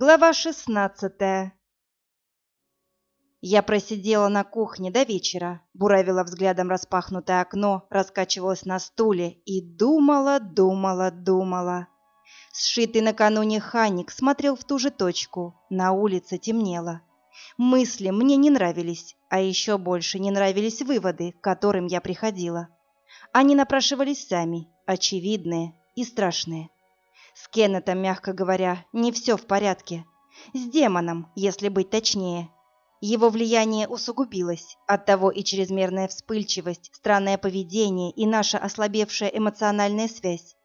Глава шестнадцатая Я просидела на кухне до вечера, буравила взглядом распахнутое окно, раскачивалась на стуле и думала, думала, думала. Сшитый накануне ханик смотрел в ту же точку, на улице темнело. Мысли мне не нравились, а еще больше не нравились выводы, к которым я приходила. Они напрашивались сами, очевидные и страшные. С Кеннетом, мягко говоря, не все в порядке. С демоном, если быть точнее. Его влияние усугубилось, оттого и чрезмерная вспыльчивость, странное поведение и наша ослабевшая эмоциональная связь.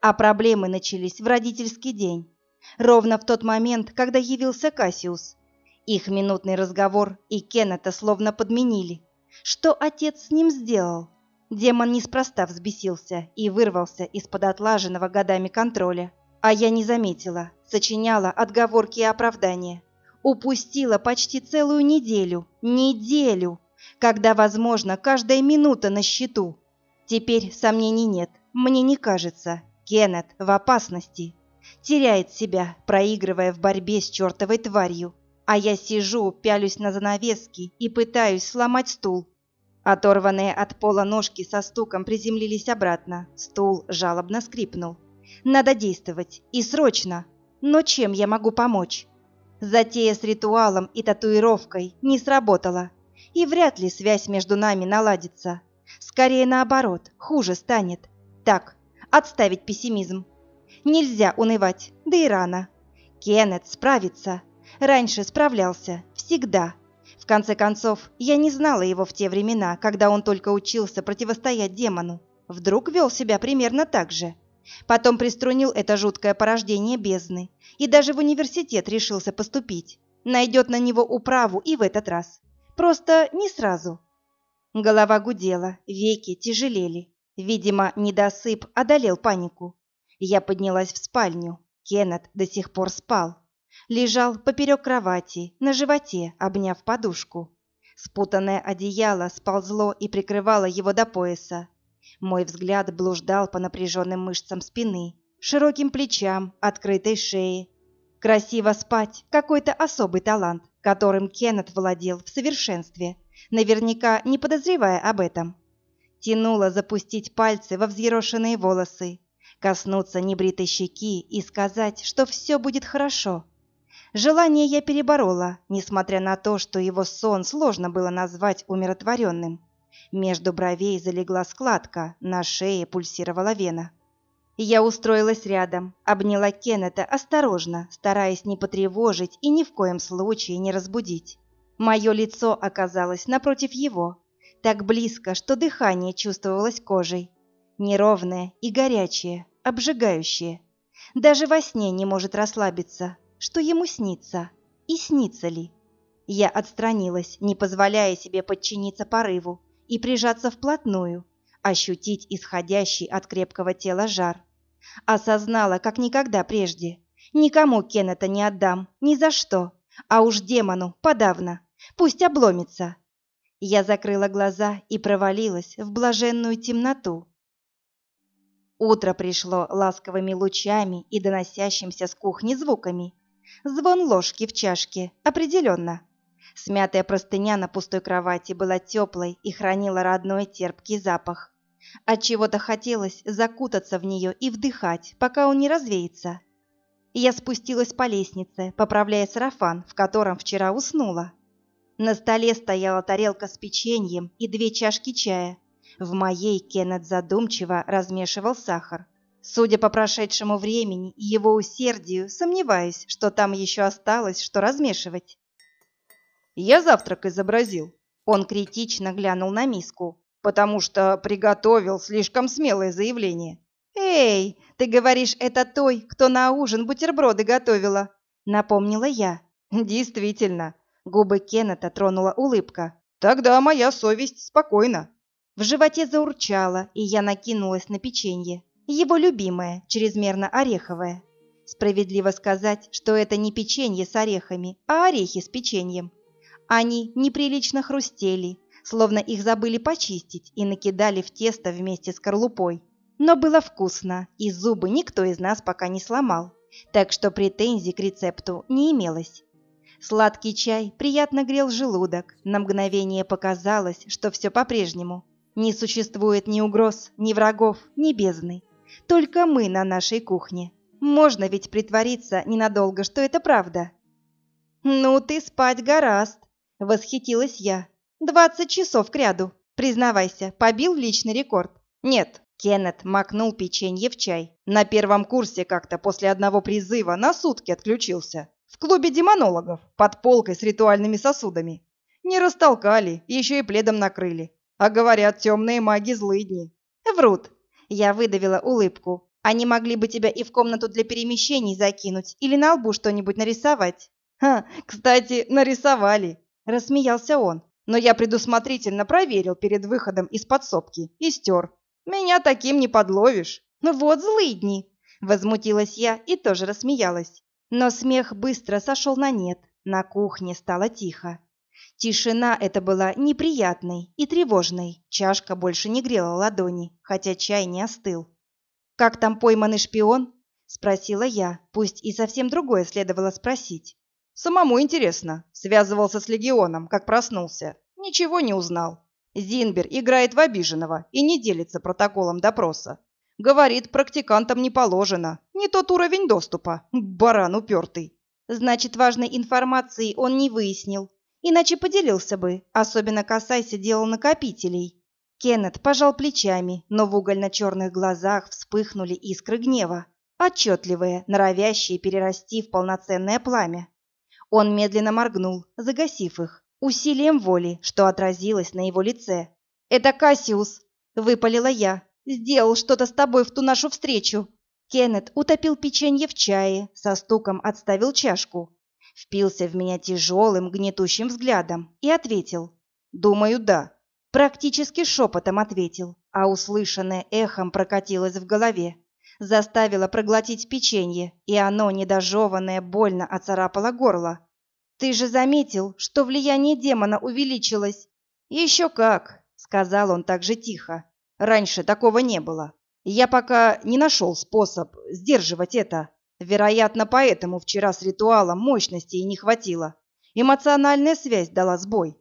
А проблемы начались в родительский день, ровно в тот момент, когда явился Кассиус. Их минутный разговор и Кеннета словно подменили. Что отец с ним сделал? Демон неспроста взбесился и вырвался из-под отлаженного годами контроля. А я не заметила, сочиняла отговорки и оправдания. Упустила почти целую неделю, неделю, когда, возможно, каждая минута на счету. Теперь сомнений нет, мне не кажется, Кеннет в опасности. Теряет себя, проигрывая в борьбе с чертовой тварью. А я сижу, пялюсь на занавески и пытаюсь сломать стул, Оторванные от пола ножки со стуком приземлились обратно. Стул жалобно скрипнул. Надо действовать. И срочно. Но чем я могу помочь? Затея с ритуалом и татуировкой не сработала. И вряд ли связь между нами наладится. Скорее наоборот, хуже станет. Так, отставить пессимизм. Нельзя унывать, да и рано. Кеннет справится. Раньше справлялся. Всегда. В конце концов, я не знала его в те времена, когда он только учился противостоять демону. Вдруг вел себя примерно так же. Потом приструнил это жуткое порождение бездны и даже в университет решился поступить. Найдет на него управу и в этот раз. Просто не сразу. Голова гудела, веки тяжелели. Видимо, недосып одолел панику. Я поднялась в спальню. Кеннет до сих пор спал лежал поперек кровати, на животе, обняв подушку. Спутанное одеяло сползло и прикрывало его до пояса. Мой взгляд блуждал по напряженным мышцам спины, широким плечам, открытой шее. Красиво спать – какой-то особый талант, которым Кеннет владел в совершенстве, наверняка не подозревая об этом. Тянуло запустить пальцы во взъерошенные волосы, коснуться небритой щеки и сказать, что все будет хорошо – Желание я переборола, несмотря на то, что его сон сложно было назвать умиротворенным. Между бровей залегла складка, на шее пульсировала вена. Я устроилась рядом, обняла Кеннета осторожно, стараясь не потревожить и ни в коем случае не разбудить. Мое лицо оказалось напротив его, так близко, что дыхание чувствовалось кожей. Неровное и горячее, обжигающее. Даже во сне не может расслабиться, что ему снится и снится ли. Я отстранилась, не позволяя себе подчиниться порыву и прижаться вплотную, ощутить исходящий от крепкого тела жар. Осознала, как никогда прежде. Никому Кеннета не отдам, ни за что, а уж демону подавно, пусть обломится. Я закрыла глаза и провалилась в блаженную темноту. Утро пришло ласковыми лучами и доносящимся с кухни звуками. Звон ложки в чашке, определенно. Смятая простыня на пустой кровати была теплой и хранила родной терпкий запах. От чего то хотелось закутаться в нее и вдыхать, пока он не развеется. Я спустилась по лестнице, поправляя сарафан, в котором вчера уснула. На столе стояла тарелка с печеньем и две чашки чая. В моей Кеннет задумчиво размешивал сахар. Судя по прошедшему времени и его усердию, сомневаюсь, что там еще осталось, что размешивать. Я завтрак изобразил. Он критично глянул на миску, потому что приготовил слишком смелое заявление. «Эй, ты говоришь, это той, кто на ужин бутерброды готовила?» Напомнила я. «Действительно». Губы Кеннета тронула улыбка. «Тогда моя совесть спокойна». В животе заурчало, и я накинулась на печенье. Его любимое, чрезмерно ореховое. Справедливо сказать, что это не печенье с орехами, а орехи с печеньем. Они неприлично хрустели, словно их забыли почистить и накидали в тесто вместе с скорлупой. Но было вкусно, и зубы никто из нас пока не сломал. так что претензий к рецепту не имелось. Сладкий чай приятно грел желудок, на мгновение показалось, что все по-прежнему. Не существует ни угроз, ни врагов, ни бездны. Только мы на нашей кухне. Можно ведь притвориться ненадолго, что это правда. «Ну ты спать гораст», — восхитилась я. «Двадцать часов кряду. Признавайся, побил личный рекорд?» «Нет», — Кеннет макнул печенье в чай. «На первом курсе как-то после одного призыва на сутки отключился. В клубе демонологов, под полкой с ритуальными сосудами. Не растолкали, еще и пледом накрыли. А говорят, темные маги злыдни. Врут. Я выдавила улыбку. Они могли бы тебя и в комнату для перемещений закинуть, или на лбу что-нибудь нарисовать. Ха, кстати, нарисовали. Рассмеялся он. Но я предусмотрительно проверил перед выходом из подсобки и стер. Меня таким не подловишь. Ну вот злыдни. Возмутилась я и тоже рассмеялась. Но смех быстро сошел на нет. На кухне стало тихо. Тишина эта была неприятной и тревожной. Чашка больше не грела ладони, хотя чай не остыл. «Как там пойманный шпион?» — спросила я, пусть и совсем другое следовало спросить. «Самому интересно. Связывался с легионом, как проснулся. Ничего не узнал. Зинбер играет в обиженного и не делится протоколом допроса. Говорит, практикантам не положено. Не тот уровень доступа. Баран упертый». «Значит, важной информации он не выяснил», Иначе поделился бы, особенно касайся дела накопителей. Кеннет пожал плечами, но в угольно-черных глазах вспыхнули искры гнева, отчетливые, норовящие перерасти в полноценное пламя. Он медленно моргнул, загасив их, усилием воли, что отразилось на его лице. «Это Кассиус!» — выпалила я. «Сделал что-то с тобой в ту нашу встречу!» Кеннет утопил печенье в чае, со стуком отставил чашку, впился в меня тяжелым, гнетущим взглядом и ответил. «Думаю, да». Практически шепотом ответил, а услышанное эхом прокатилось в голове. Заставило проглотить печенье, и оно, недожеванное, больно оцарапало горло. «Ты же заметил, что влияние демона увеличилось?» «Еще как», — сказал он так же тихо. «Раньше такого не было. Я пока не нашел способ сдерживать это. Вероятно, поэтому вчера с ритуалом мощности и не хватило. Эмоциональная связь дала сбой.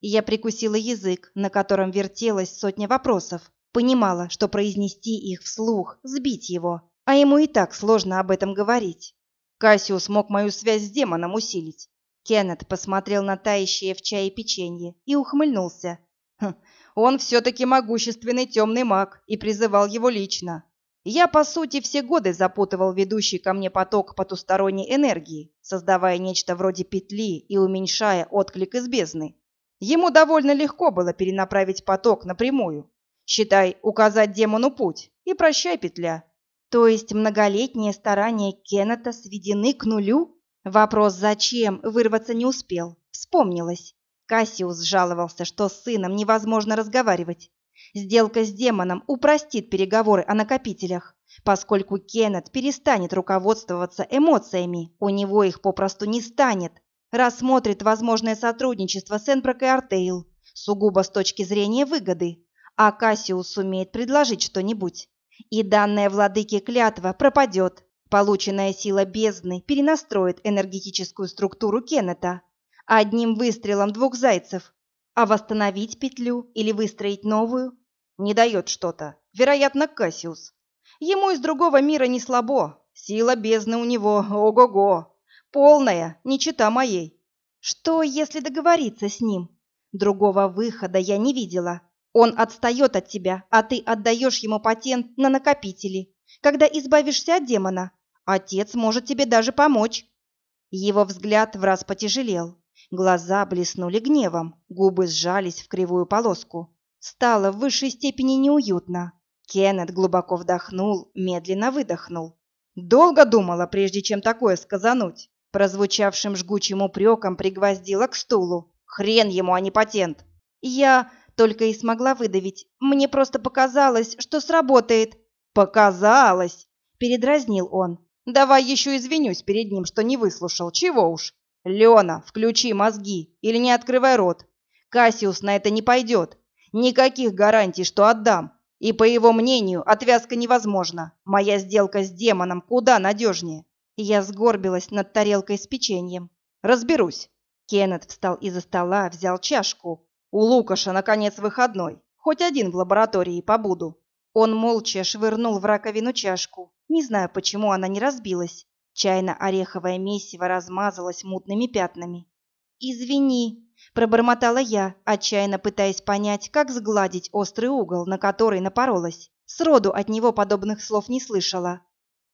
Я прикусила язык, на котором вертелась сотня вопросов. Понимала, что произнести их вслух, сбить его. А ему и так сложно об этом говорить. Кассиус мог мою связь с демоном усилить. Кеннет посмотрел на тающее в чае печенье и ухмыльнулся. Хм, он все-таки могущественный темный маг и призывал его лично. Я, по сути, все годы запутывал ведущий ко мне поток потусторонней энергии, создавая нечто вроде петли и уменьшая отклик из бездны. Ему довольно легко было перенаправить поток напрямую. Считай, указать демону путь, и прощай петля. То есть многолетние старания Кеннета сведены к нулю? Вопрос «зачем?» вырваться не успел. Вспомнилось. Кассиус жаловался, что с сыном невозможно разговаривать. Сделка с демоном упростит переговоры о накопителях, поскольку Кеннет перестанет руководствоваться эмоциями, у него их попросту не станет. Рассмотрит возможное сотрудничество с Энброк и Артейл, сугубо с точки зрения выгоды, а Кассиус сумеет предложить что-нибудь. И данная владыке клятва пропадет. Полученная сила бездны перенастроит энергетическую структуру Кеннета. Одним выстрелом двух зайцев а восстановить петлю или выстроить новую? Не дает что-то. Вероятно, Кассиус. Ему из другого мира не слабо. Сила бездны у него, ого-го. Полная, не чита моей. Что, если договориться с ним? Другого выхода я не видела. Он отстает от тебя, а ты отдаешь ему патент на накопители. Когда избавишься от демона, отец может тебе даже помочь. Его взгляд в раз потяжелел. Глаза блеснули гневом, губы сжались в кривую полоску. Стало в высшей степени неуютно. Кеннет глубоко вдохнул, медленно выдохнул. «Долго думала, прежде чем такое сказануть?» Прозвучавшим жгучим упреком пригвоздила к стулу. «Хрен ему, а не патент!» «Я только и смогла выдавить. Мне просто показалось, что сработает». «Показалось!» — передразнил он. «Давай еще извинюсь перед ним, что не выслушал. Чего уж. Лена, включи мозги или не открывай рот. Кассиус на это не пойдет. Никаких гарантий, что отдам. И по его мнению, отвязка невозможна. Моя сделка с демоном куда надежнее. Я сгорбилась над тарелкой с печеньем. «Разберусь». Кеннет встал из-за стола, взял чашку. «У Лукаша, наконец, выходной. Хоть один в лаборатории побуду». Он молча швырнул в раковину чашку. Не знаю, почему она не разбилась. Чайно-ореховое месиво размазалось мутными пятнами. «Извини», — пробормотала я, отчаянно пытаясь понять, как сгладить острый угол, на который напоролась. Сроду от него подобных слов не слышала.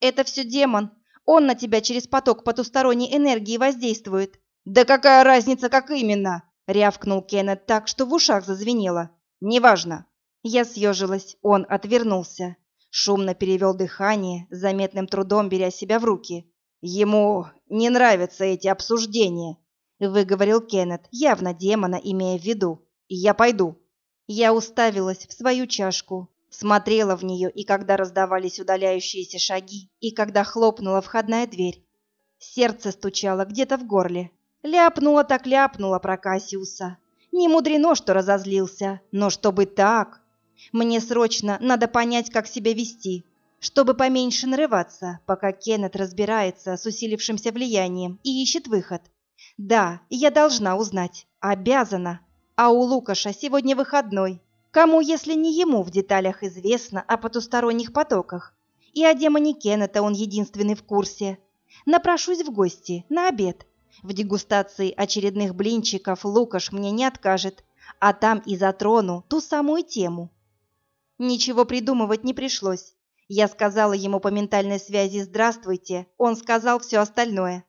«Это все демон. Он на тебя через поток потусторонней энергии воздействует». «Да какая разница, как именно?» — рявкнул Кеннет так, что в ушах зазвенело. «Неважно». Я съежилась, он отвернулся. Шумно перевел дыхание, заметным трудом беря себя в руки. Ему не нравятся эти обсуждения, выговорил Кеннет, явно демона имея в виду. Я пойду. Я уставилась в свою чашку, смотрела в нее, и когда раздавались удаляющиеся шаги, и когда хлопнула входная дверь. Сердце стучало где-то в горле. Ляпнула так ляпнула про Кассиуса. Не мудрено, что разозлился, но чтобы так... Мне срочно надо понять, как себя вести чтобы поменьше нарываться, пока Кеннет разбирается с усилившимся влиянием и ищет выход. Да, я должна узнать, обязана. А у Лукаша сегодня выходной. Кому, если не ему, в деталях известно о потусторонних потоках? И о демоне Кеннета он единственный в курсе. Напрошусь в гости, на обед. В дегустации очередных блинчиков Лукаш мне не откажет, а там и затрону ту самую тему. Ничего придумывать не пришлось. Я сказала ему по ментальной связи «Здравствуйте», он сказал все остальное.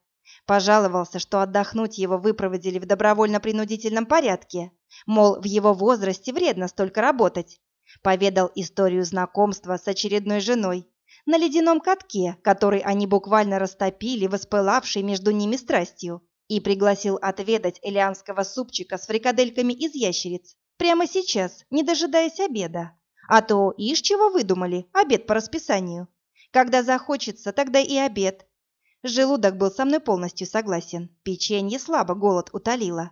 Пожаловался, что отдохнуть его выпроводили в добровольно-принудительном порядке. Мол, в его возрасте вредно столько работать. Поведал историю знакомства с очередной женой. На ледяном катке, который они буквально растопили, воспылавшей между ними страстью. И пригласил отведать элианского супчика с фрикадельками из ящериц. Прямо сейчас, не дожидаясь обеда. А то, ишь чего выдумали, обед по расписанию. Когда захочется, тогда и обед. Желудок был со мной полностью согласен. Печенье слабо голод утолило.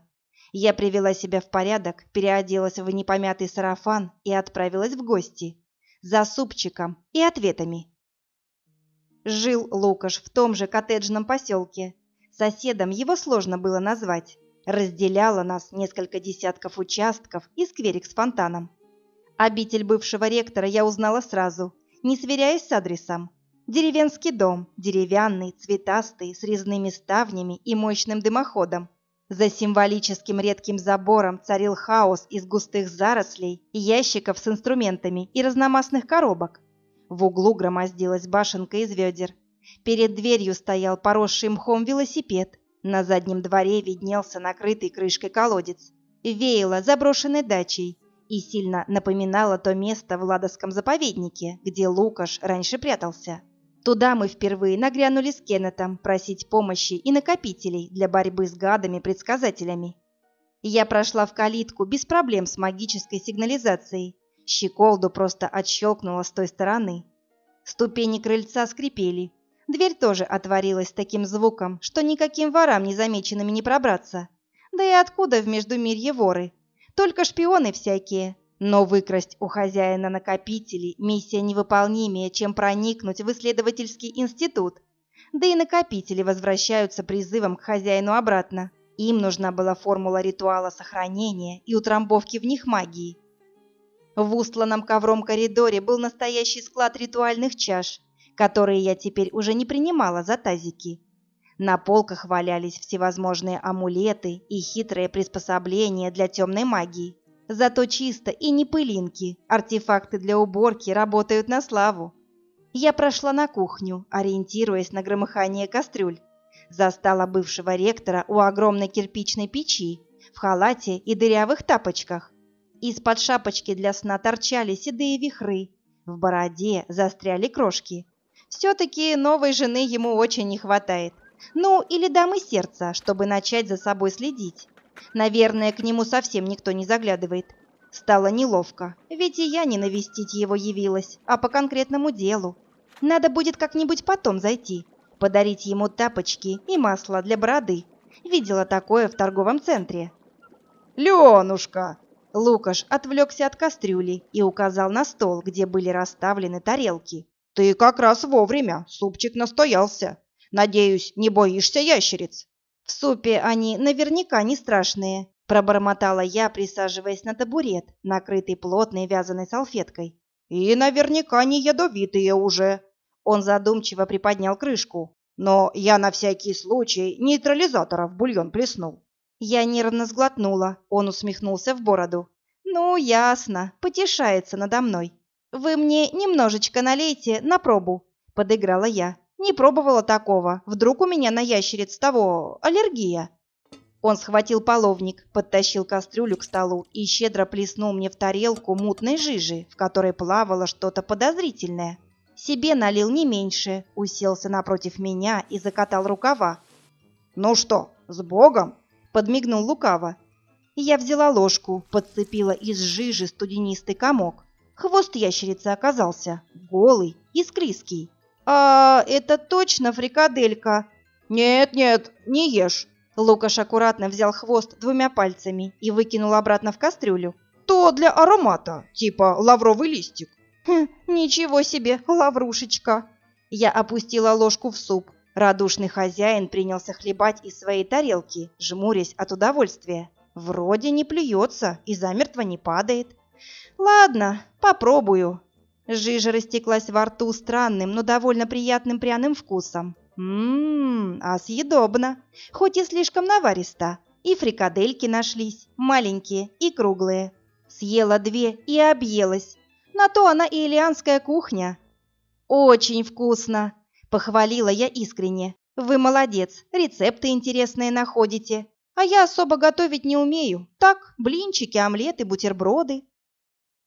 Я привела себя в порядок, переоделась в непомятый сарафан и отправилась в гости. За супчиком и ответами. Жил Лукаш в том же коттеджном поселке. Соседом его сложно было назвать. Разделяло нас несколько десятков участков и скверик с фонтаном. Обитель бывшего ректора я узнала сразу, не сверяясь с адресом. Деревенский дом, деревянный, цветастый, с резными ставнями и мощным дымоходом. За символическим редким забором царил хаос из густых зарослей, ящиков с инструментами и разномастных коробок. В углу громоздилась башенка из ведер. Перед дверью стоял поросший мхом велосипед. На заднем дворе виднелся накрытый крышкой колодец. Веяло заброшенной дачей, и сильно напоминала то место в Ладовском заповеднике, где Лукаш раньше прятался. Туда мы впервые нагрянули с Кеннетом просить помощи и накопителей для борьбы с гадами-предсказателями. Я прошла в калитку без проблем с магической сигнализацией. Щеколду просто отщелкнула с той стороны. Ступени крыльца скрипели. Дверь тоже отворилась таким звуком, что никаким ворам незамеченными не пробраться. Да и откуда в Междумирье воры? Только шпионы всякие. Но выкрасть у хозяина накопителей миссия невыполнимее, чем проникнуть в исследовательский институт. Да и накопители возвращаются призывом к хозяину обратно. Им нужна была формула ритуала сохранения и утрамбовки в них магии. В устланном ковром коридоре был настоящий склад ритуальных чаш, которые я теперь уже не принимала за тазики. На полках валялись всевозможные амулеты и хитрые приспособления для темной магии. Зато чисто и не пылинки, артефакты для уборки работают на славу. Я прошла на кухню, ориентируясь на громыхание кастрюль. Застала бывшего ректора у огромной кирпичной печи, в халате и дырявых тапочках. Из-под шапочки для сна торчали седые вихры, в бороде застряли крошки. Все-таки новой жены ему очень не хватает. Ну, или дамы сердца, чтобы начать за собой следить. Наверное, к нему совсем никто не заглядывает. Стало неловко, ведь и я не навестить его явилась, а по конкретному делу. Надо будет как-нибудь потом зайти, подарить ему тапочки и масло для бороды. Видела такое в торговом центре. «Ленушка!» Лукаш отвлекся от кастрюли и указал на стол, где были расставлены тарелки. «Ты как раз вовремя, супчик настоялся. Надеюсь, не боишься ящериц?» «В супе они наверняка не страшные», – пробормотала я, присаживаясь на табурет, накрытый плотной вязаной салфеткой. «И наверняка не ядовитые уже». Он задумчиво приподнял крышку. «Но я на всякий случай нейтрализатора в бульон плеснул». Я нервно сглотнула, он усмехнулся в бороду. «Ну, ясно, потешается надо мной. Вы мне немножечко налейте на пробу», — подыграла я. «Не пробовала такого. Вдруг у меня на ящериц того аллергия?» Он схватил половник, подтащил кастрюлю к столу и щедро плеснул мне в тарелку мутной жижи, в которой плавало что-то подозрительное. Себе налил не меньше, уселся напротив меня и закатал рукава. «Ну что, с Богом?» — подмигнул лукаво. Я взяла ложку, подцепила из жижи студенистый комок. Хвост ящерицы оказался голый и склизкий. «А это точно фрикаделька?» «Нет-нет, не ешь!» Лукаш аккуратно взял хвост двумя пальцами и выкинул обратно в кастрюлю. «То для аромата, типа лавровый листик». «Хм, ничего себе, лаврушечка!» Я опустила ложку в суп. Радушный хозяин принялся хлебать из своей тарелки, жмурясь от удовольствия. Вроде не плюется и замертво не падает. Ладно, попробую. Жижа растеклась во рту странным, но довольно приятным пряным вкусом. Ммм, а съедобно, хоть и слишком наваристо. И фрикадельки нашлись, маленькие и круглые. Съела две и объелась. На то она и ильянская кухня. Очень вкусно, похвалила я искренне. Вы молодец, рецепты интересные находите. А я особо готовить не умею. Так, блинчики, омлеты, бутерброды.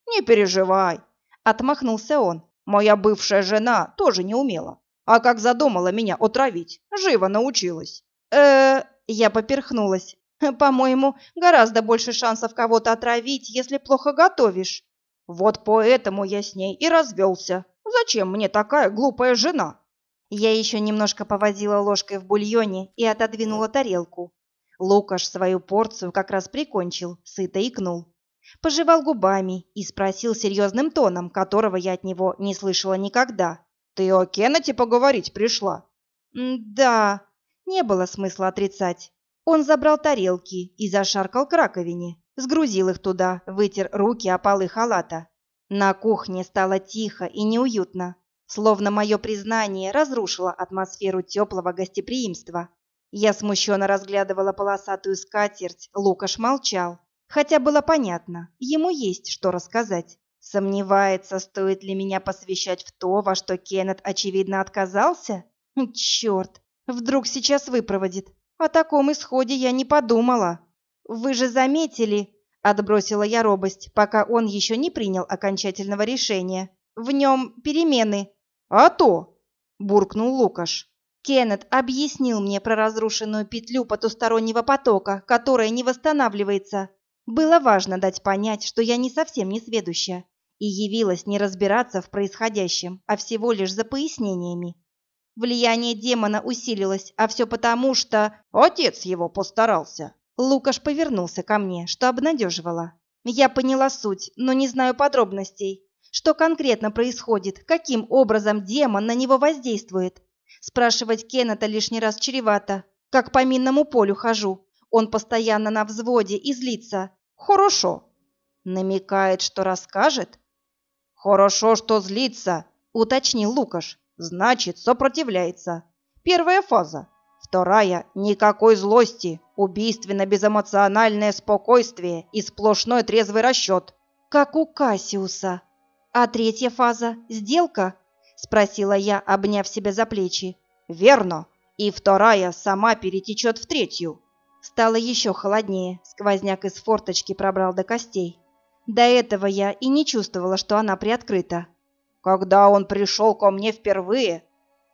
Не переживай, отмахнулся он. Моя бывшая жена тоже не умела. А как задумала меня отравить, живо научилась. Э, я поперхнулась. По-моему, гораздо больше шансов кого-то отравить, если плохо готовишь. Вот поэтому я с ней и развелся. Зачем мне такая глупая жена? Я еще немножко повозила ложкой в бульоне и отодвинула тарелку. Лукаш свою порцию как раз прикончил, сыто икнул. Пожевал губами и спросил серьезным тоном, которого я от него не слышала никогда. «Ты о Кеннете поговорить пришла?» «Да». Не было смысла отрицать. Он забрал тарелки и зашаркал к раковине, сгрузил их туда, вытер руки о полы халата. На кухне стало тихо и неуютно, словно мое признание разрушило атмосферу теплого гостеприимства. Я смущенно разглядывала полосатую скатерть, Лукаш молчал. Хотя было понятно, ему есть что рассказать. Сомневается, стоит ли меня посвящать в то, во что Кеннет очевидно отказался? Черт, вдруг сейчас выпроводит. О таком исходе я не подумала. Вы же заметили, отбросила я робость, пока он еще не принял окончательного решения. В нем перемены. А то, буркнул Лукаш. Кеннет объяснил мне про разрушенную петлю потустороннего потока, которая не восстанавливается. Было важно дать понять, что я не совсем не сведуща, и явилась не разбираться в происходящем, а всего лишь за пояснениями. Влияние демона усилилось, а все потому, что... Отец его постарался. Лукаш повернулся ко мне, что обнадеживало. Я поняла суть, но не знаю подробностей. Что конкретно происходит, каким образом демон на него воздействует. Спрашивать Кеннета лишний раз чревато. Как по минному полю хожу. Он постоянно на взводе и злится. Хорошо. Намекает, что расскажет? Хорошо, что злится, уточнил Лукаш. Значит, сопротивляется. Первая фаза. Вторая – никакой злости, убийственно-безэмоциональное спокойствие и сплошной трезвый расчет. Как у Кассиуса. А третья фаза – сделка? спросила я, обняв себя за плечи. Верно. И вторая сама перетечет в третью. Стало еще холоднее, сквозняк из форточки пробрал до костей. До этого я и не чувствовала, что она приоткрыта. Когда он пришел ко мне впервые,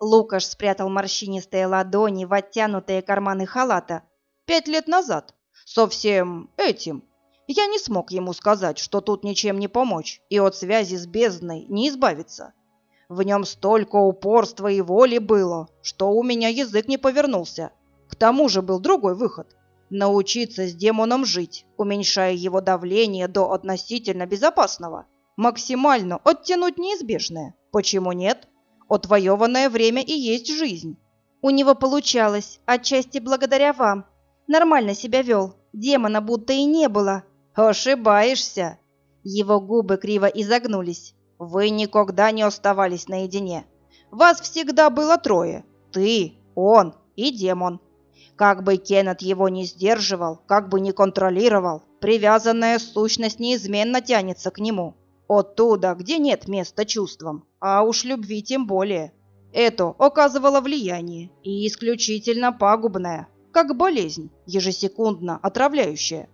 Лукаш спрятал морщинистые ладони в оттянутые карманы халата. Пять лет назад, со всем этим, я не смог ему сказать, что тут ничем не помочь и от связи с бездной не избавиться. В нем столько упорства и воли было, что у меня язык не повернулся. К тому же был другой выход – научиться с демоном жить, уменьшая его давление до относительно безопасного. Максимально оттянуть неизбежное. Почему нет? Отвоеванное время и есть жизнь. У него получалось, отчасти благодаря вам. Нормально себя вел, демона будто и не было. Ошибаешься. Его губы криво изогнулись. Вы никогда не оставались наедине. Вас всегда было трое. Ты, он и демон. Как бы Кеннет его не сдерживал, как бы не контролировал, привязанная сущность неизменно тянется к нему. Оттуда, где нет места чувствам, а уж любви тем более. Это оказывало влияние, и исключительно пагубное, как болезнь, ежесекундно отравляющая.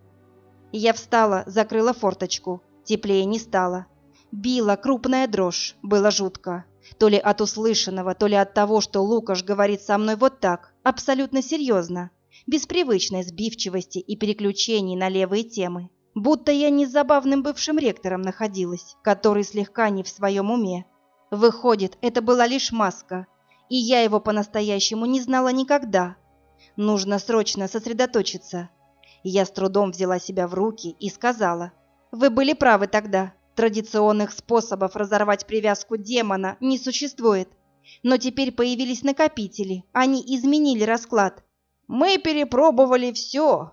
Я встала, закрыла форточку. Теплее не стало. Била крупная дрожь, было жутко. То ли от услышанного, то ли от того, что Лукаш говорит со мной вот так, абсолютно серьезно, без привычной сбивчивости и переключений на левые темы. Будто я не с забавным бывшим ректором находилась, который слегка не в своем уме. Выходит, это была лишь маска, и я его по-настоящему не знала никогда. Нужно срочно сосредоточиться. Я с трудом взяла себя в руки и сказала, «Вы были правы тогда, Традиционных способов разорвать привязку демона не существует. Но теперь появились накопители, они изменили расклад. Мы перепробовали все.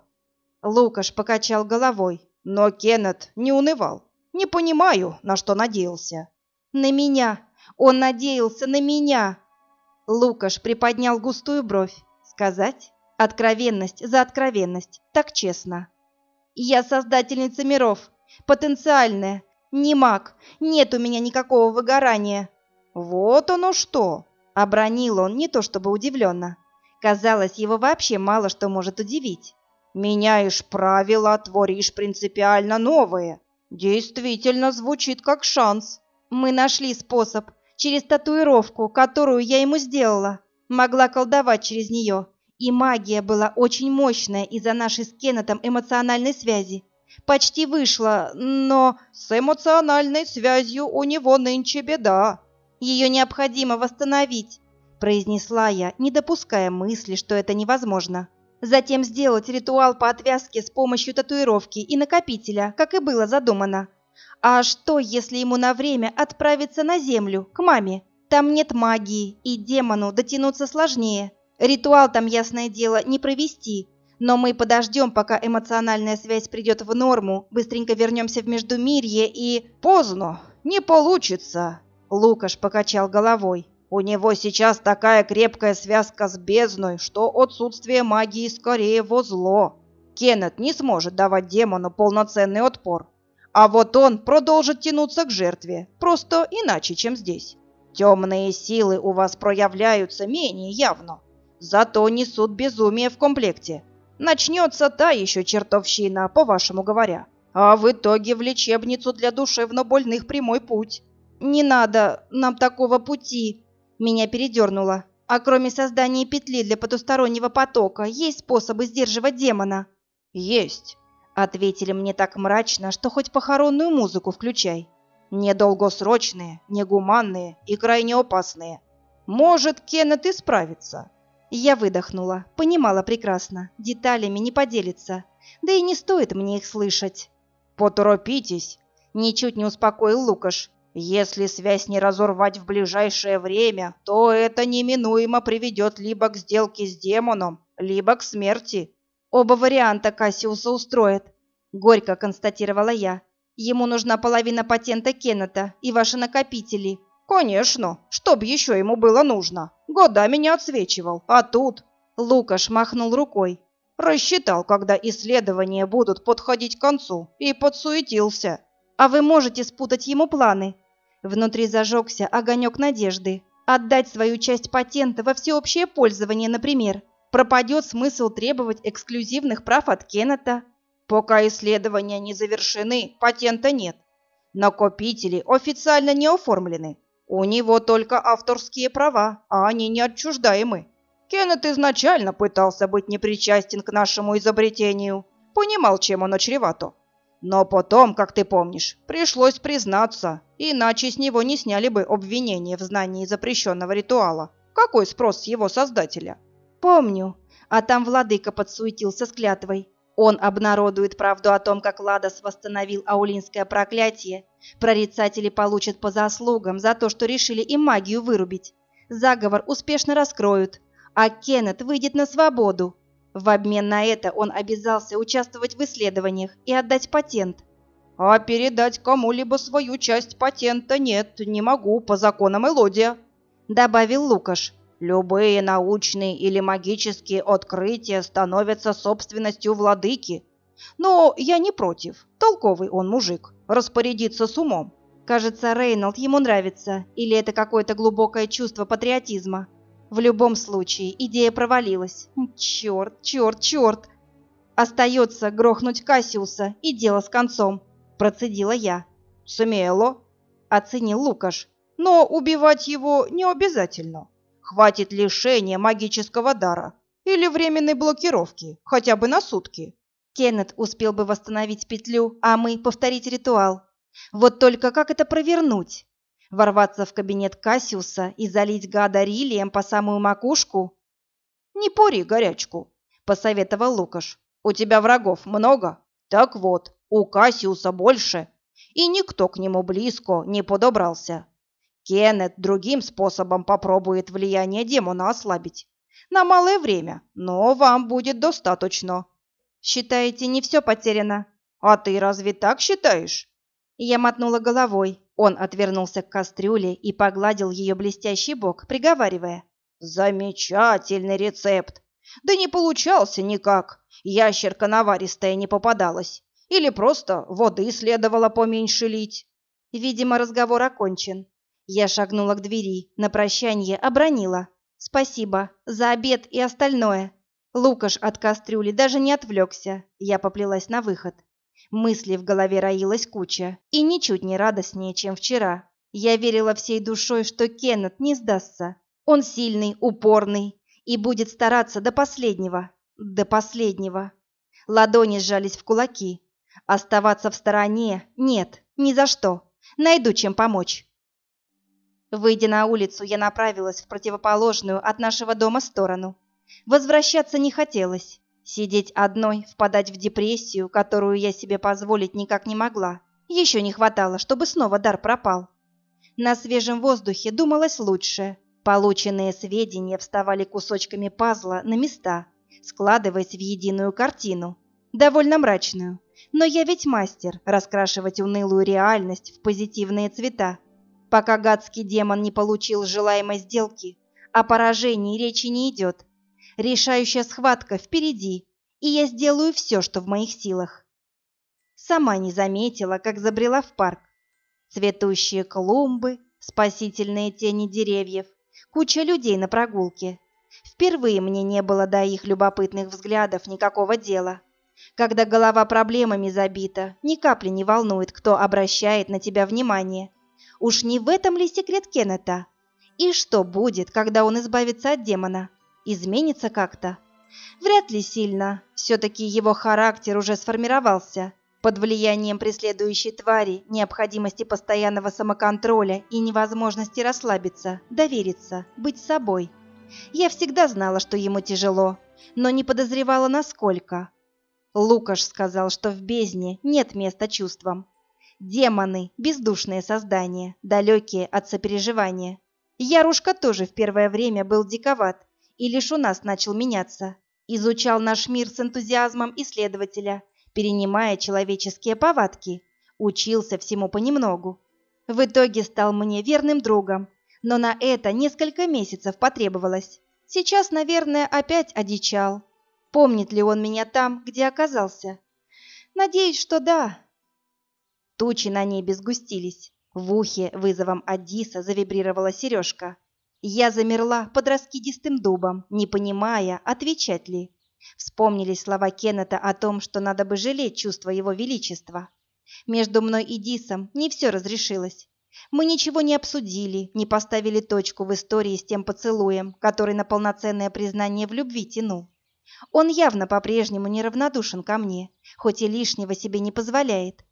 Лукаш покачал головой. Но Кеннет не унывал. Не понимаю, на что надеялся. На меня. Он надеялся на меня. Лукаш приподнял густую бровь. Сказать? Откровенность за откровенность. Так честно. Я создательница миров. Потенциальная, не маг, нет у меня никакого выгорания. Вот оно что! Обронил он не то чтобы удивленно. Казалось, его вообще мало что может удивить. Меняешь правила, творишь принципиально новые. Действительно звучит как шанс. Мы нашли способ. Через татуировку, которую я ему сделала. Могла колдовать через нее. И магия была очень мощная из-за нашей с Кеннетом эмоциональной связи. Почти вышло, но с эмоциональной связью у него нынче беда. Ее необходимо восстановить, произнесла я, не допуская мысли, что это невозможно. Затем сделать ритуал по отвязке с помощью татуировки и накопителя, как и было задумано. А что, если ему на время отправиться на землю, к маме? Там нет магии, и демону дотянуться сложнее. Ритуал там, ясное дело, не провести, но мы подождем, пока эмоциональная связь придет в норму, быстренько вернемся в Междумирье и... Поздно, не получится. Лукаш покачал головой. У него сейчас такая крепкая связка с бездной, что отсутствие магии скорее во зло. Кеннет не сможет давать демону полноценный отпор. А вот он продолжит тянуться к жертве, просто иначе, чем здесь. Темные силы у вас проявляются менее явно, зато несут безумие в комплекте начнется та еще чертовщина, по-вашему говоря. А в итоге в лечебницу для душевно больных прямой путь. Не надо нам такого пути. Меня передернуло. А кроме создания петли для потустороннего потока, есть способы сдерживать демона? Есть. Ответили мне так мрачно, что хоть похоронную музыку включай. Недолгосрочные, негуманные и крайне опасные. Может, Кеннет и справится. Я выдохнула, понимала прекрасно, деталями не поделится, да и не стоит мне их слышать. «Поторопитесь!» — ничуть не успокоил Лукаш. «Если связь не разорвать в ближайшее время, то это неминуемо приведет либо к сделке с демоном, либо к смерти». «Оба варианта Кассиуса устроят», — горько констатировала я. «Ему нужна половина патента Кеннета и ваши накопители». «Конечно, чтоб еще ему было нужно. Годами не отсвечивал, а тут...» Лукаш махнул рукой. «Рассчитал, когда исследования будут подходить к концу, и подсуетился». «А вы можете спутать ему планы?» Внутри зажегся огонек надежды. «Отдать свою часть патента во всеобщее пользование, например. Пропадет смысл требовать эксклюзивных прав от Кеннета». «Пока исследования не завершены, патента нет. Накопители официально не оформлены, у него только авторские права, а они не отчуждаемы. Кеннет изначально пытался быть непричастен к нашему изобретению, понимал, чем оно чревато. Но потом, как ты помнишь, пришлось признаться, иначе с него не сняли бы обвинение в знании запрещенного ритуала. Какой спрос с его создателя? Помню, а там владыка подсуетился с клятвой. Он обнародует правду о том, как Ладос восстановил аулинское проклятие. Прорицатели получат по заслугам за то, что решили им магию вырубить. Заговор успешно раскроют, а Кеннет выйдет на свободу. В обмен на это он обязался участвовать в исследованиях и отдать патент. А передать кому-либо свою часть патента нет, не могу, по законам Элодия, добавил Лукаш. Любые научные или магические открытия становятся собственностью владыки. Но я не против, толковый он мужик, распорядиться с умом. Кажется, Рейнольд ему нравится, или это какое-то глубокое чувство патриотизма. В любом случае, идея провалилась. Черт, черт, черт! Остается грохнуть Кассиуса, и дело с концом, процедила я. Смело, оценил Лукаш. Но убивать его не обязательно. Хватит лишения магического дара или временной блокировки, хотя бы на сутки. Кеннет успел бы восстановить петлю, а мы повторить ритуал. Вот только как это провернуть? Ворваться в кабинет Кассиуса и залить гада рилием по самую макушку? «Не пори горячку», — посоветовал Лукаш. «У тебя врагов много? Так вот, у Кассиуса больше, и никто к нему близко не подобрался. Кеннет другим способом попробует влияние демона ослабить. На малое время, но вам будет достаточно. Считаете, не все потеряно? А ты разве так считаешь? Я мотнула головой. Он отвернулся к кастрюле и погладил ее блестящий бок, приговаривая. Замечательный рецепт. Да не получался никак. Ящерка наваристая не попадалась. Или просто воды следовало поменьше лить. Видимо, разговор окончен. Я шагнула к двери, на прощание обронила. «Спасибо за обед и остальное». Лукаш от кастрюли даже не отвлекся. Я поплелась на выход. Мысли в голове роилась куча, и ничуть не радостнее, чем вчера. Я верила всей душой, что Кеннет не сдастся. Он сильный, упорный и будет стараться до последнего. До последнего. Ладони сжались в кулаки. Оставаться в стороне нет, ни за что. Найду чем помочь. Выйдя на улицу, я направилась в противоположную от нашего дома сторону. Возвращаться не хотелось. Сидеть одной, впадать в депрессию, которую я себе позволить никак не могла. Еще не хватало, чтобы снова дар пропал. На свежем воздухе думалось лучше. Полученные сведения вставали кусочками пазла на места, складываясь в единую картину. Довольно мрачную. Но я ведь мастер раскрашивать унылую реальность в позитивные цвета пока гадский демон не получил желаемой сделки. О поражении речи не идет. Решающая схватка впереди, и я сделаю все, что в моих силах. Сама не заметила, как забрела в парк. Цветущие клумбы, спасительные тени деревьев, куча людей на прогулке. Впервые мне не было до их любопытных взглядов никакого дела. Когда голова проблемами забита, ни капли не волнует, кто обращает на тебя внимание – Уж не в этом ли секрет Кеннета? И что будет, когда он избавится от демона? Изменится как-то? Вряд ли сильно. Все-таки его характер уже сформировался. Под влиянием преследующей твари, необходимости постоянного самоконтроля и невозможности расслабиться, довериться, быть собой. Я всегда знала, что ему тяжело, но не подозревала, насколько. Лукаш сказал, что в бездне нет места чувствам. Демоны – бездушные создания, далекие от сопереживания. Ярушка тоже в первое время был диковат и лишь у нас начал меняться. Изучал наш мир с энтузиазмом исследователя, перенимая человеческие повадки, учился всему понемногу. В итоге стал мне верным другом, но на это несколько месяцев потребовалось. Сейчас, наверное, опять одичал. Помнит ли он меня там, где оказался? Надеюсь, что да, Тучи на небе сгустились. В ухе вызовом Адиса завибрировала сережка. Я замерла под раскидистым дубом, не понимая, отвечать ли. Вспомнились слова Кеннета о том, что надо бы жалеть чувства его величества. Между мной и Дисом не все разрешилось. Мы ничего не обсудили, не поставили точку в истории с тем поцелуем, который на полноценное признание в любви тянул. Он явно по-прежнему неравнодушен ко мне, хоть и лишнего себе не позволяет.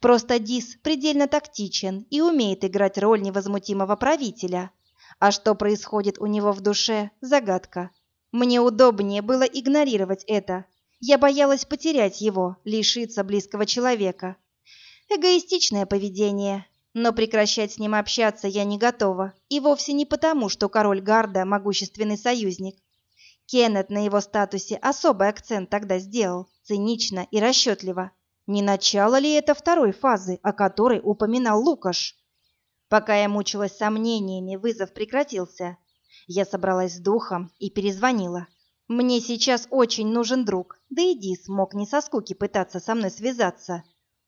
Просто Дис предельно тактичен и умеет играть роль невозмутимого правителя. А что происходит у него в душе – загадка. Мне удобнее было игнорировать это. Я боялась потерять его, лишиться близкого человека. Эгоистичное поведение, но прекращать с ним общаться я не готова. И вовсе не потому, что король Гарда – могущественный союзник. Кеннет на его статусе особый акцент тогда сделал, цинично и расчетливо. Не начало ли это второй фазы, о которой упоминал Лукаш? Пока я мучилась сомнениями, вызов прекратился. Я собралась с духом и перезвонила. Мне сейчас очень нужен друг, да и Дис мог не со скуки пытаться со мной связаться.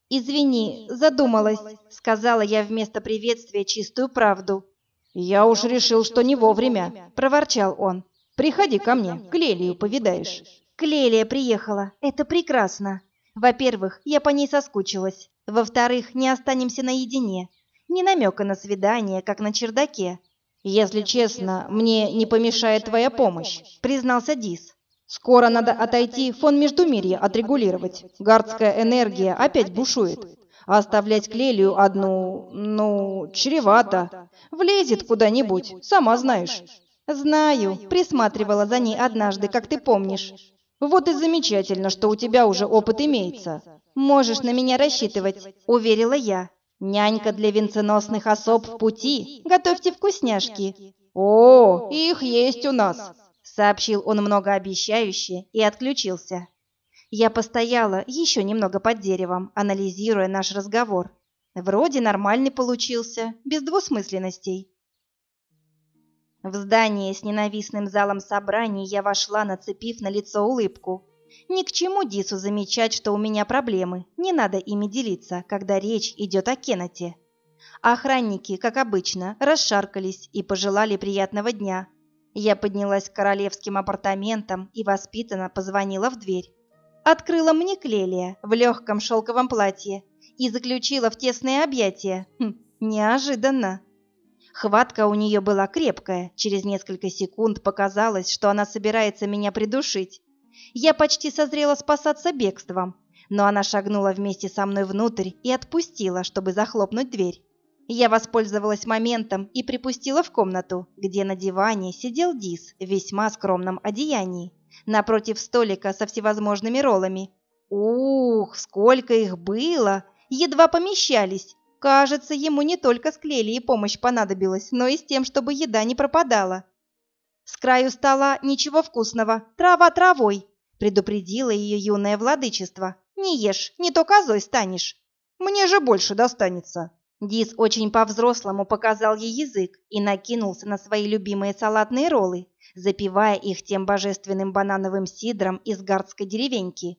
«Извини, задумалась», — сказала я вместо приветствия чистую правду. «Я уж решил, что не вовремя», — проворчал он. «Приходи ко мне, Клелию повидаешь». Клелия приехала, это прекрасно. Во-первых, я по ней соскучилась. Во-вторых, не останемся наедине. Ни намека на свидание, как на чердаке. «Если честно, мне не помешает твоя помощь», — признался Дис. «Скоро надо отойти, фон Междумирья отрегулировать. Гардская энергия опять бушует. А оставлять Клелию одну, ну, чревато. Влезет куда-нибудь, сама знаешь». «Знаю, присматривала за ней однажды, как ты помнишь». «Вот и замечательно, что у тебя уже опыт имеется». «Можешь на меня рассчитывать», — уверила я. Нянька для венценосных особ в пути. Готовьте вкусняшки. О, их есть у нас, сообщил он многообещающе и отключился. Я постояла еще немного под деревом, анализируя наш разговор. Вроде нормальный получился, без двусмысленностей. В здание с ненавистным залом собраний я вошла, нацепив на лицо улыбку. Ни к чему Дису замечать, что у меня проблемы. Не надо ими делиться, когда речь идет о Кеннете. Охранники, как обычно, расшаркались и пожелали приятного дня. Я поднялась к королевским апартаментам и воспитанно позвонила в дверь. Открыла мне Клелия в легком шелковом платье и заключила в тесные объятия. Хм, неожиданно. Хватка у нее была крепкая. Через несколько секунд показалось, что она собирается меня придушить. Я почти созрела спасаться бегством, но она шагнула вместе со мной внутрь и отпустила, чтобы захлопнуть дверь. Я воспользовалась моментом и припустила в комнату, где на диване сидел Дис в весьма скромном одеянии, напротив столика со всевозможными роллами. Ух, сколько их было! Едва помещались. Кажется, ему не только с клеили помощь понадобилась, но и с тем, чтобы еда не пропадала. С краю стола ничего вкусного, трава травой, предупредила ее юное владычество. Не ешь, не то козой станешь. Мне же больше достанется. Дис очень по-взрослому показал ей язык и накинулся на свои любимые салатные роллы, запивая их тем божественным банановым сидром из гардской деревеньки.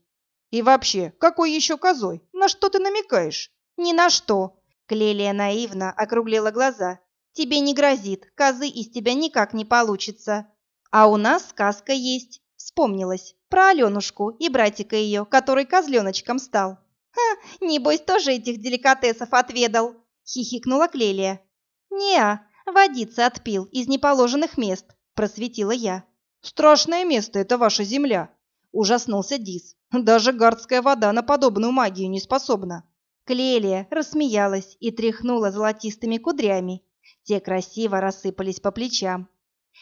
«И вообще, какой еще козой? На что ты намекаешь?» «Ни на что!» Клелия наивно округлила глаза. Тебе не грозит, козы из тебя никак не получится. А у нас сказка есть. Вспомнилась про Аленушку и братика ее, который козленочком стал. «Ха, небось, тоже этих деликатесов отведал!» — хихикнула Клелия. «Не-а, водицы отпил из неположенных мест», — просветила я. «Страшное место это ваша земля!» — ужаснулся Дис. «Даже гардская вода на подобную магию не способна». Клелия рассмеялась и тряхнула золотистыми кудрями, те красиво рассыпались по плечам.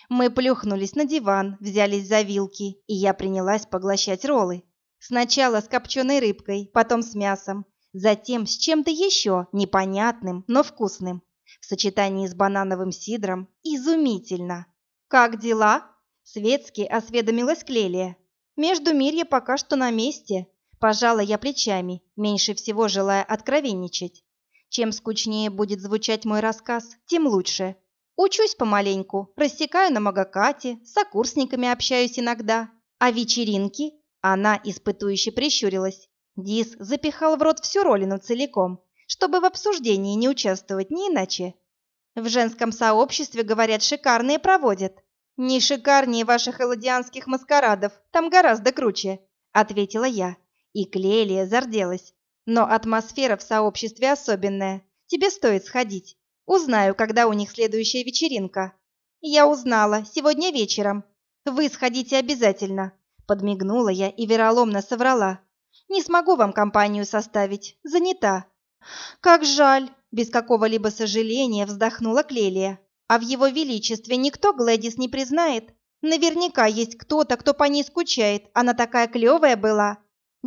Мы плюхнулись на диван, взялись за вилки, и я принялась поглощать роллы. Сначала с копченой рыбкой, потом с мясом, затем с чем-то еще непонятным, но вкусным. В сочетании с банановым сидром изумительно. «Как дела?» — светски осведомилась Клелия. «Между мирья пока что на месте», — пожала я плечами, меньше всего желая откровенничать. Чем скучнее будет звучать мой рассказ, тем лучше. Учусь помаленьку, рассекаю на магакате, с сокурсниками общаюсь иногда. А вечеринки? Она испытующе прищурилась. Дис запихал в рот всю ролину целиком, чтобы в обсуждении не участвовать не иначе. В женском сообществе, говорят, шикарные проводят. Не шикарнее ваших элодианских маскарадов, там гораздо круче, ответила я. И Клелия зарделась. Но атмосфера в сообществе особенная. Тебе стоит сходить. Узнаю, когда у них следующая вечеринка. Я узнала, сегодня вечером. Вы сходите обязательно. Подмигнула я и вероломно соврала. Не смогу вам компанию составить, занята. Как жаль, без какого-либо сожаления вздохнула Клелия. А в его величестве никто Глэдис не признает. Наверняка есть кто-то, кто по ней скучает. Она такая клевая была.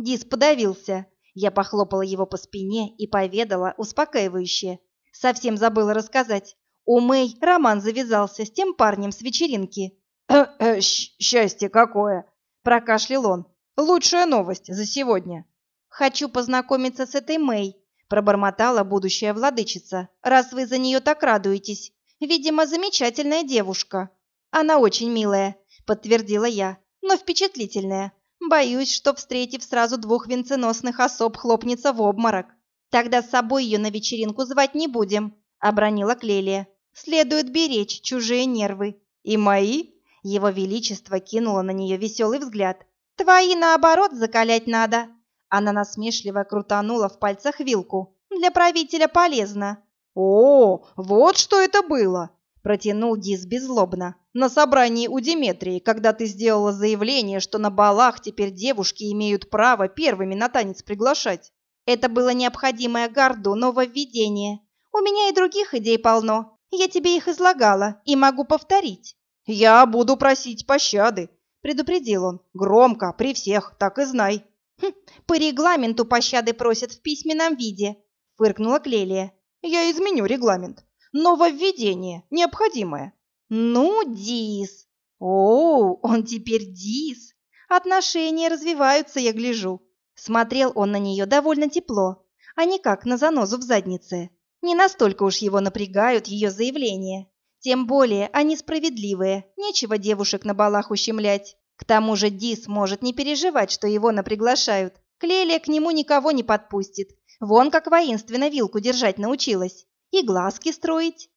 Дис подавился. Я похлопала его по спине и поведала успокаивающе. Совсем забыла рассказать. У Мэй роман завязался с тем парнем с вечеринки. «Э, «Счастье какое!» — прокашлял он. «Лучшая новость за сегодня». «Хочу познакомиться с этой Мэй», — пробормотала будущая владычица, «раз вы за нее так радуетесь. Видимо, замечательная девушка». «Она очень милая», — подтвердила я, — «но впечатлительная. Боюсь, что, встретив сразу двух венценосных особ, хлопнется в обморок. Тогда с собой ее на вечеринку звать не будем», — обронила Клелия. «Следует беречь чужие нервы». «И мои?» — его величество кинуло на нее веселый взгляд. «Твои, наоборот, закалять надо». Она насмешливо крутанула в пальцах вилку. «Для правителя полезно». «О, вот что это было!» — протянул Дис беззлобно. «На собрании у Диметрии, когда ты сделала заявление, что на балах теперь девушки имеют право первыми на танец приглашать». «Это было необходимое гарду нововведение. У меня и других идей полно. Я тебе их излагала и могу повторить». «Я буду просить пощады», — предупредил он. «Громко, при всех, так и знай». «Хм, «По регламенту пощады просят в письменном виде», — фыркнула Клелия. «Я изменю регламент. Нововведение, необходимое». «Ну, Дис!» «О, он теперь Дис!» «Отношения развиваются, я гляжу». Смотрел он на нее довольно тепло, а не как на занозу в заднице. Не настолько уж его напрягают ее заявления. Тем более они справедливые, нечего девушек на балах ущемлять. К тому же Дис может не переживать, что его наприглашают. Клелия к нему никого не подпустит. Вон как воинственно вилку держать научилась. И глазки строить.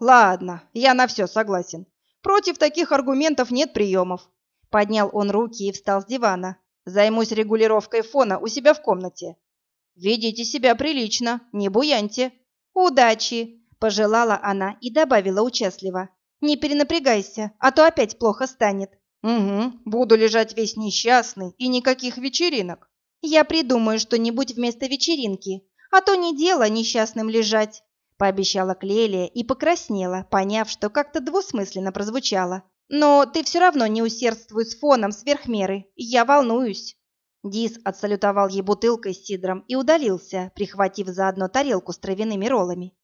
Ладно, я на все согласен. Против таких аргументов нет приемов. Поднял он руки и встал с дивана. Займусь регулировкой фона у себя в комнате. Ведите себя прилично, не буяньте. Удачи, пожелала она и добавила участливо. Не перенапрягайся, а то опять плохо станет. Угу, буду лежать весь несчастный и никаких вечеринок. Я придумаю что-нибудь вместо вечеринки, а то не дело несчастным лежать пообещала Клелия и покраснела, поняв, что как-то двусмысленно прозвучало. «Но ты все равно не усердствуй с фоном сверх меры, я волнуюсь». Дис отсалютовал ей бутылкой с сидром и удалился, прихватив заодно тарелку с травяными роллами.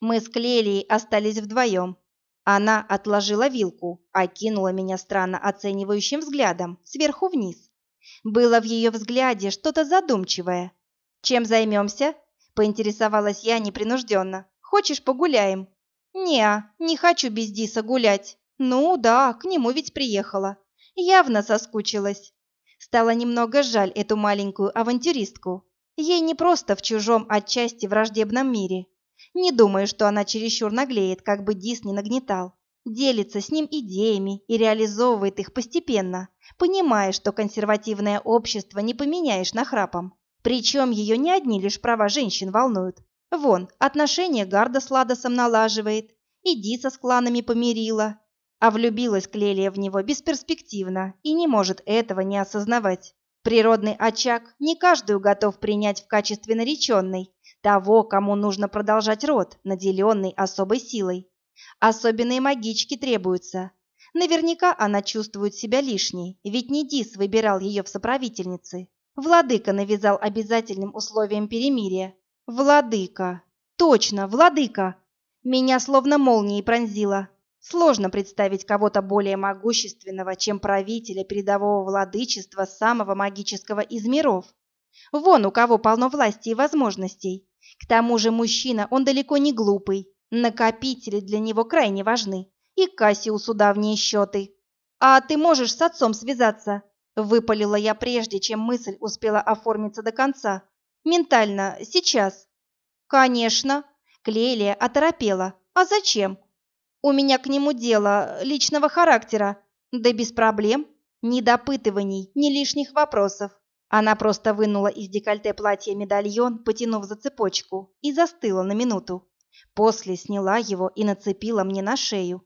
Мы с Клелией остались вдвоем. Она отложила вилку, окинула меня странно оценивающим взглядом, сверху вниз. Было в ее взгляде что-то задумчивое. «Чем займемся?» – поинтересовалась я непринужденно. Хочешь, погуляем?» «Не, не хочу без Диса гулять. Ну да, к нему ведь приехала. Явно соскучилась. Стало немного жаль эту маленькую авантюристку. Ей не просто в чужом отчасти враждебном мире. Не думаю, что она чересчур наглеет, как бы Дис не нагнетал. Делится с ним идеями и реализовывает их постепенно, понимая, что консервативное общество не поменяешь нахрапом. Причем ее не одни лишь права женщин волнуют. Вон, отношения Гарда с Ладосом налаживает, и Диса с кланами помирила. А влюбилась Клелия в него бесперспективно и не может этого не осознавать. Природный очаг не каждую готов принять в качестве нареченной, того, кому нужно продолжать род, наделенный особой силой. Особенные магички требуются. Наверняка она чувствует себя лишней, ведь не Дис выбирал ее в соправительницы. Владыка навязал обязательным условием перемирия, Владыка. Точно, владыка. Меня словно молнией пронзило. Сложно представить кого-то более могущественного, чем правителя передового владычества самого магического из миров. Вон у кого полно власти и возможностей. К тому же мужчина, он далеко не глупый. Накопители для него крайне важны. И Кассиусу давние счеты. «А ты можешь с отцом связаться?» Выпалила я прежде, чем мысль успела оформиться до конца. Ментально, сейчас. Конечно. Клелия оторопела. А зачем? У меня к нему дело личного характера. Да без проблем. Ни допытываний, ни лишних вопросов. Она просто вынула из декольте платья медальон, потянув за цепочку, и застыла на минуту. После сняла его и нацепила мне на шею.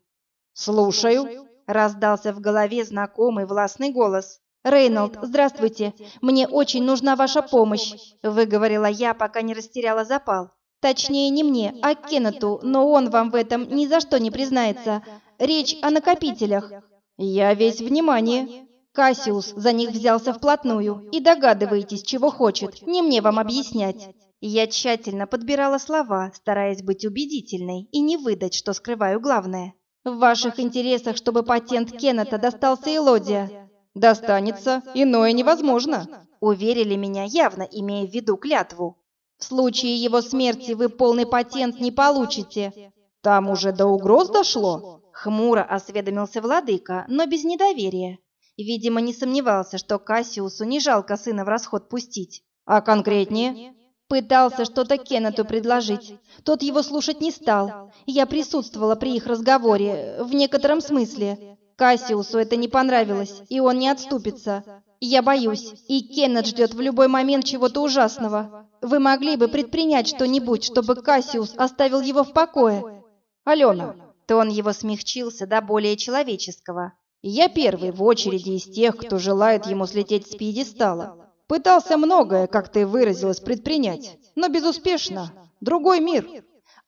«Слушаю», — раздался в голове знакомый властный голос. «Рейнольд, здравствуйте. Мне очень нужна ваша помощь», — выговорила я, пока не растеряла запал. «Точнее, не мне, а Кеннету, но он вам в этом ни за что не признается. Речь о накопителях». «Я весь внимание». Кассиус за них взялся вплотную, и догадываетесь, чего хочет, не мне вам объяснять. Я тщательно подбирала слова, стараясь быть убедительной и не выдать, что скрываю главное. В ваших интересах, чтобы патент Кеннета достался Элодия. Достанется, иное невозможно. Уверили меня, явно имея в виду клятву. В случае его смерти вы полный патент не получите. Там уже до угроз дошло. Хмуро осведомился владыка, но без недоверия. Видимо, не сомневался, что Кассиусу не жалко сына в расход пустить. А конкретнее? Пытался что-то Кеннету предложить. Тот его слушать не стал. Я присутствовала при их разговоре, в некотором смысле. Кассиусу это не понравилось, и он не отступится. Я боюсь, и Кеннет ждет в любой момент чего-то ужасного. Вы могли бы предпринять что-нибудь, чтобы Кассиус оставил его в покое? Алена, то он его смягчился до более человеческого. Я первый в очереди из тех, кто желает ему слететь с пьедестала. Пытался многое, как ты выразилась, предпринять, но безуспешно. Другой мир.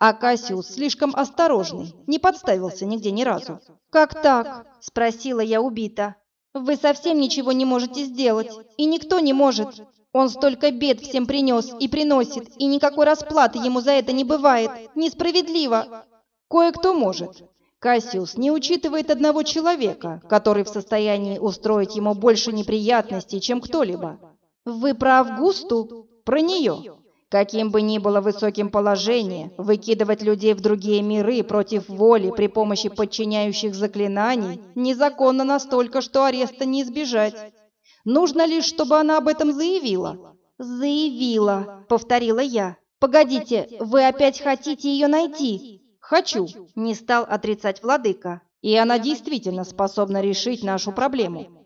А Кассиус слишком осторожный, не подставился нигде ни разу. «Как так?» – спросила я убита. «Вы совсем ничего не можете сделать, и никто не может. Он столько бед всем принес и приносит, и никакой расплаты ему за это не бывает. Несправедливо!» «Кое-кто может. Кассиус не учитывает одного человека, который в состоянии устроить ему больше неприятностей, чем кто-либо. Вы про Августу? Про нее. Каким бы ни было высоким положение, выкидывать людей в другие миры против воли при помощи подчиняющих заклинаний незаконно настолько, что ареста не избежать. Нужно лишь, чтобы она об этом заявила. «Заявила», — повторила я. «Погодите, вы опять хотите ее найти?» «Хочу», — не стал отрицать владыка. «И она действительно способна решить нашу проблему.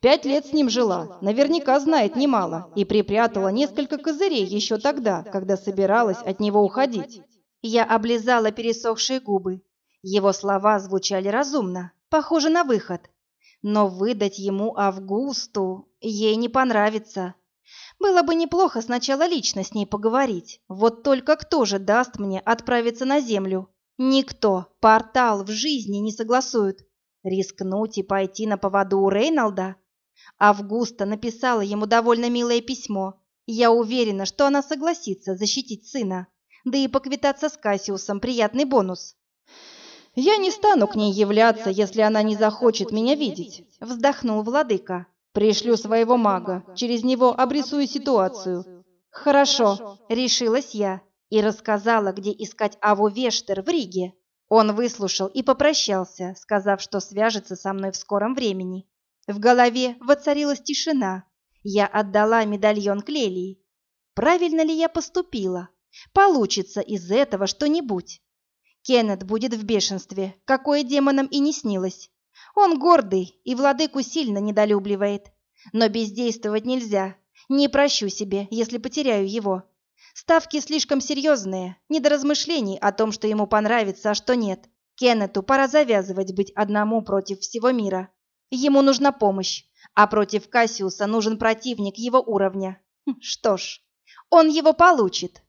Пять лет с ним жила, наверняка знает немало, и припрятала несколько козырей еще тогда, когда собиралась от него уходить. Я облизала пересохшие губы. Его слова звучали разумно, похоже на выход. Но выдать ему Августу ей не понравится. Было бы неплохо сначала лично с ней поговорить. Вот только кто же даст мне отправиться на землю? Никто. Портал в жизни не согласует. Рискнуть и пойти на поводу у Рейнолда? Августа написала ему довольно милое письмо. Я уверена, что она согласится защитить сына. Да и поквитаться с Кассиусом приятный бонус. «Я не стану к ней являться, если она не захочет меня видеть», — вздохнул владыка. «Пришлю своего мага, через него обрисую ситуацию». «Хорошо», — решилась я и рассказала, где искать Аву Вештер в Риге. Он выслушал и попрощался, сказав, что свяжется со мной в скором времени. В голове воцарилась тишина. Я отдала медальон Клелии. Правильно ли я поступила? Получится из этого что-нибудь. Кеннет будет в бешенстве, какое демонам и не снилось. Он гордый и владыку сильно недолюбливает. Но бездействовать нельзя. Не прощу себе, если потеряю его. Ставки слишком серьезные, не до размышлений о том, что ему понравится, а что нет. Кеннету пора завязывать быть одному против всего мира. Ему нужна помощь, а против Кассиуса нужен противник его уровня. Хм, что ж, он его получит.